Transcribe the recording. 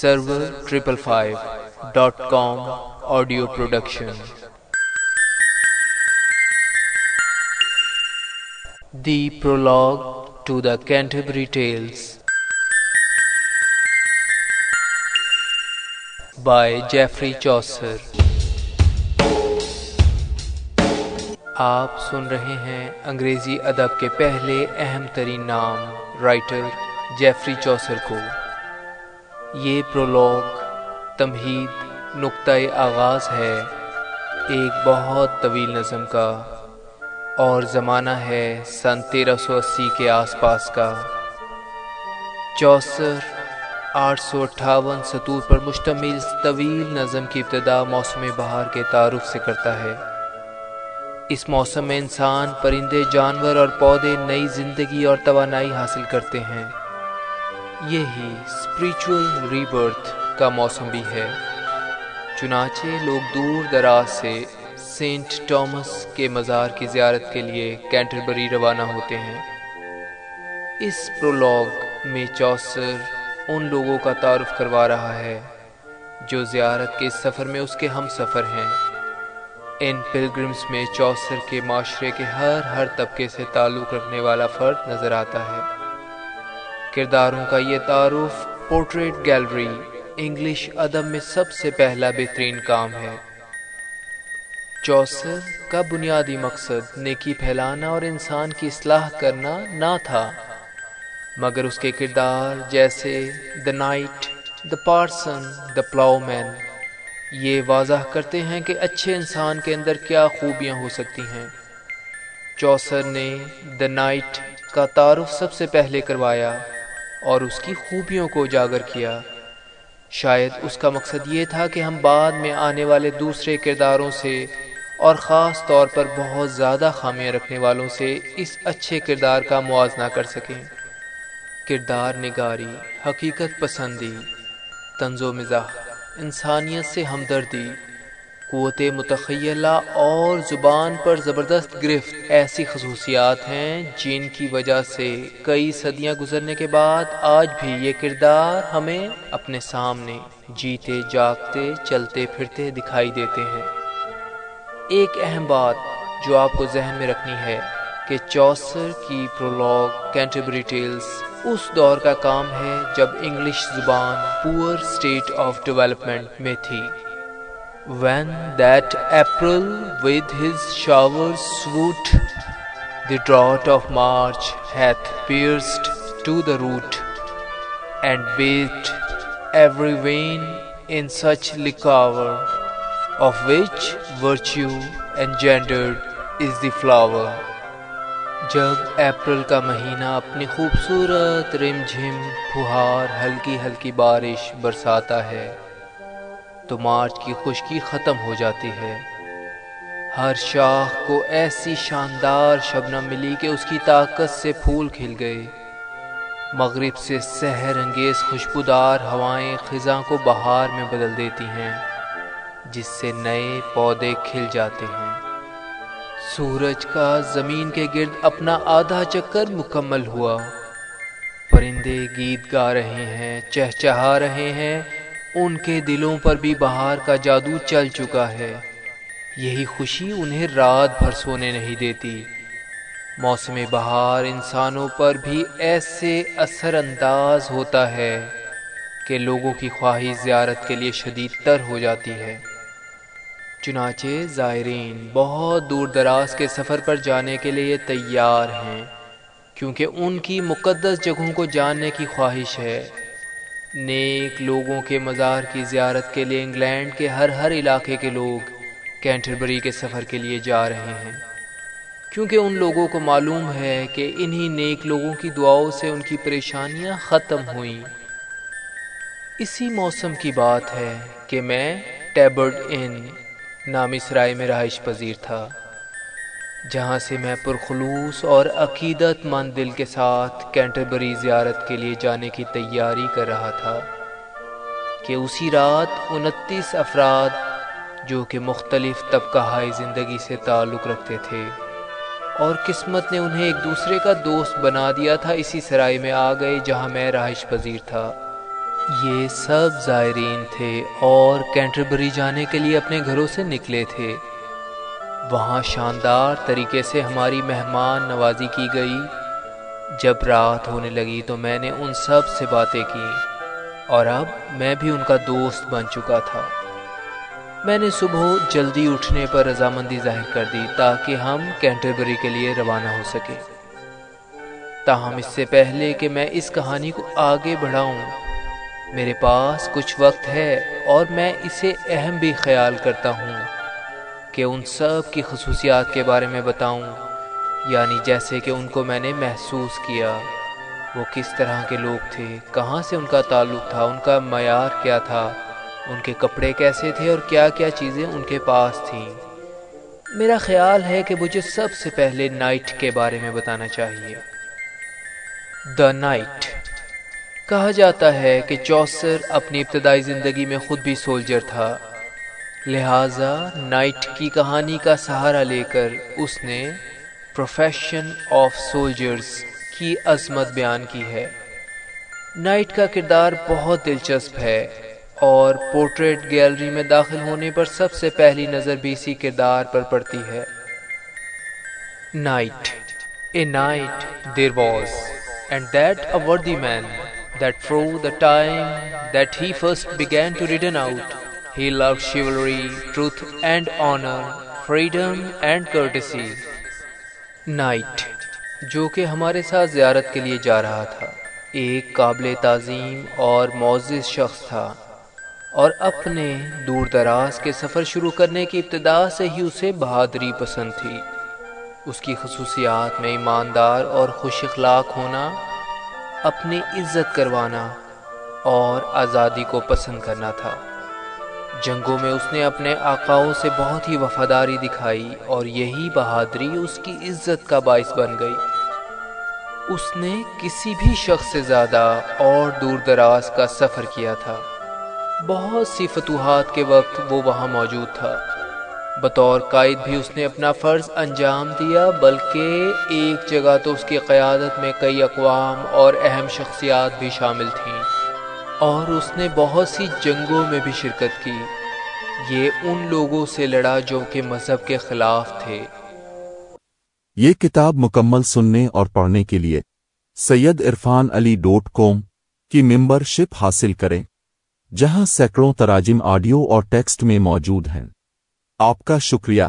Server triple five dot com audio production the prologue to the Canterbury Tales by Geoffrey Chaucer آپ سن رہے ہیں انگریزی ادب کے پہلے اہم ترین نام رائٹر جیفری چوسر کو۔ یہ پرولوگ تمہید نقطۂ آغاز ہے، ایک بہت طویل نظم کا، اور زمانہ ہے سن تیرہ سو اسی کے آس پاس کا۔ چوسر آٹھ سو اٹھاون سطور پر مشتمل طویل نظم کی ابتدا موسم بہار کے تعارف سے کرتا ہے۔ اس موسم میں انسان پرندے، جانور اور پودے نئی زندگی اور توانائی حاصل کرتے ہیں۔ یہی اسپریچول ری برتھ کا موسم بھی ہے۔ چنانچہ لوگ دور دراز سے سینٹ ٹامس کے مزار کی زیارت کے لیے کینٹربری روانہ ہوتے ہیں۔ اس پرولوگ میں چوسر ان لوگوں کا تعارف کروا رہا ہے جو زیارت کے سفر میں اس کے ہم سفر ہیں۔ ان پلگرمز میں چوسر کے معاشرے کے ہر ہر طبقے سے تعلق رکھنے والا فرد نظر آتا ہے۔ کرداروں کا یہ تعارف پورٹریٹ گیلری انگلش ادب میں سب سے پہلا بہترین کام ہے۔ چوسر کا بنیادی مقصد نیکی پھیلانا اور انسان کی اصلاح کرنا نہ تھا، مگر اس کے کردار جیسے the knight the parson the ploughman یہ واضح کرتے ہیں کہ اچھے انسان کے اندر کیا خوبیاں ہو سکتی ہیں۔ چوسر نے دا نائٹ کا تعارف سب سے پہلے کروایا۔ اور اس کی خوبیوں کو اجاگر کیا۔ شاید اس کا مقصد یہ تھا کہ ہم بعد میں آنے والے دوسرے کرداروں سے اور خاص طور پر بہت زیادہ خامیاں رکھنے والوں سے اس اچھے کردار کا موازنہ کر سکیں۔ کردار نگاری، حقیقت پسندی، طنز و مزاح، انسانیت سے ہمدردی قوت متخیلہ اور زبان پر زبردست گرفت ایسی خصوصیات ہیں جن کی وجہ سے کئی صدیاں گزرنے کے بعد آج بھی یہ کردار ہمیں اپنے سامنے جیتے، جاگتے، چلتے پھرتے دکھائی دیتے ہیں۔ ایک اہم بات جو آپ کو ذہن میں رکھنی ہے کہ چوسر کی پرولوگ، کینٹربری ٹیلز اس دور کا کام ہے جب انگلش زبان پور اسٹیٹ آف ڈیولپمنٹ میں تھی۔ When that April with his shower soote the drought of March hath pierced to the root and bathed every vein in such licour of which virtue engendered is the flower جب April کا مہینہ اپنی خوبصورت رم جھم پھہار ہلکی ہلکی بارش برساتا ہے تو مارچ کی خشکی ختم ہو جاتی ہے۔ ہر شاخ کو ایسی شاندار شبنم ملی کہ اس کی طاقت سے پھول کھل گئے۔ مغرب سے سحر انگیز خوشبودار ہوائیں خزاں کو بہار میں بدل دیتی ہیں، جس سے نئے پودے کھل جاتے ہیں۔ سورج کا زمین کے گرد اپنا آدھا چکر مکمل ہوا۔ پرندے گیت گا رہے ہیں، چہچہا رہے ہیں۔ ان کے دلوں پر بھی بہار کا جادو چل چکا ہے۔ یہی خوشی انہیں رات بھر سونے نہیں دیتی۔ موسم بہار انسانوں پر بھی ایسے اثر انداز ہوتا ہے کہ لوگوں کی خواہش زیارت کے لیے شدید تر ہو جاتی ہے۔ چنانچہ زائرین بہت دور دراز کے سفر پر جانے کے لیے تیار ہیں، کیونکہ ان کی مقدس جگہوں کو جاننے کی خواہش ہے۔ نیک لوگوں کے مزار کی زیارت کے لیے انگلینڈ کے ہر ہر علاقے کے لوگ کینٹربری کے سفر کے لیے جا رہے ہیں۔ کیونکہ ان لوگوں کو معلوم ہے کہ انہی نیک لوگوں کی دعاؤں سے ان کی پریشانیاں ختم ہوئیں۔ اسی موسم کی بات ہے کہ میں ٹیبرڈ ان نامی سرائے میں رہائش پذیر تھا۔ جہاں سے میں پرخلوص اور عقیدت مند دل کے ساتھ کینٹربری زیارت کے لیے جانے کی تیاری کر رہا تھا کہ اسی رات انتیس افراد جو کہ مختلف طبقہ زندگی سے تعلق رکھتے تھے اور قسمت نے انہیں ایک دوسرے کا دوست بنا دیا تھا، اسی سرائے میں آ گئے جہاں میں رہائش پذیر تھا۔ یہ سب زائرین تھے اور کینٹربری جانے کے لیے اپنے گھروں سے نکلے تھے۔ وہاں شاندار طریقے سے ہماری مہمان نوازی کی گئی۔ جب رات ہونے لگی تو میں نے ان سب سے باتیں کی اور اب میں بھی ان کا دوست بن چکا تھا۔ میں نے صبح جلدی اٹھنے پر رضامندی ظاہر کر دی تاکہ ہم کینٹربری کے لیے روانہ ہو سکے تاہم اس سے پہلے کہ میں اس کہانی کو آگے بڑھاؤں، میرے پاس کچھ وقت ہے اور میں اسے اہم بھی خیال کرتا ہوں۔ کہ ان سب کی خصوصیات کے بارے میں بتاؤں۔ یعنی جیسے کہ ان کو میں نے محسوس کیا۔ وہ کس طرح کے لوگ تھے؟ کہاں سے ان کا تعلق تھا؟ ان کا معیار کیا تھا؟ ان کے کپڑے کیسے تھے اور کیا کیا چیزیں ان کے پاس تھیں؟ میرا خیال ہے کہ مجھے سب سے پہلے نائٹ کے بارے میں بتانا چاہیے۔ دا نائٹ کہا جاتا ہے کہ چوسر اپنی ابتدائی زندگی میں خود بھی سولجر تھا۔ لہذا نائٹ کی کہانی کا سہارا لے کر اس نے پروفیشن آف سولجرز کی عظمت بیان کی ہے۔ نائٹ کا کردار بہت دلچسپ ہے اور پورٹریٹ گیلری میں داخل ہونے پر سب سے پہلی نظر بھی اسی کردار پر پڑتی ہے۔ Knight, a knight there was, and that a worthy man, that from the time that he first began to riden out. He loved chivalry truth and honour freedom and courtesy knight جو کہ ہمارے ساتھ زیارت کے لیے جا رہا تھا ایک قابل تعظیم اور معزز شخص تھا اور اپنے دور دراز کے سفر شروع کرنے کی ابتدا سے ہی اسے بہادری پسند تھی اس کی خصوصیات میں ایماندار اور خوش اخلاق ہونا اپنی عزت کروانا اور آزادی کو پسند کرنا تھا جنگوں میں اس نے اپنے آقاؤں سے بہت ہی وفاداری دکھائی اور یہی بہادری اس کی عزت کا باعث بن گئی۔ اس نے کسی بھی شخص سے زیادہ اور دور دراز کا سفر کیا تھا۔ بہت سی فتوحات کے وقت وہ وہاں موجود تھا۔ بطور قائد بھی اس نے اپنا فرض انجام دیا، بلکہ ایک جگہ تو اس کی قیادت میں کئی اقوام اور اہم شخصیات بھی شامل تھیں۔ اور اس نے بہت سی جنگوں میں بھی شرکت کی۔ یہ ان لوگوں سے لڑا جو کہ مذہب کے خلاف تھے۔ یہ کتاب مکمل سننے اور پڑھنے کے لیے سید عرفان علی ڈوٹ کوم کی ممبر شپ حاصل کریں، جہاں سینکڑوں تراجم آڈیو اور ٹیکسٹ میں موجود ہیں۔ آپ کا شکریہ۔